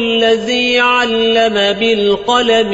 الذي علم بالقلم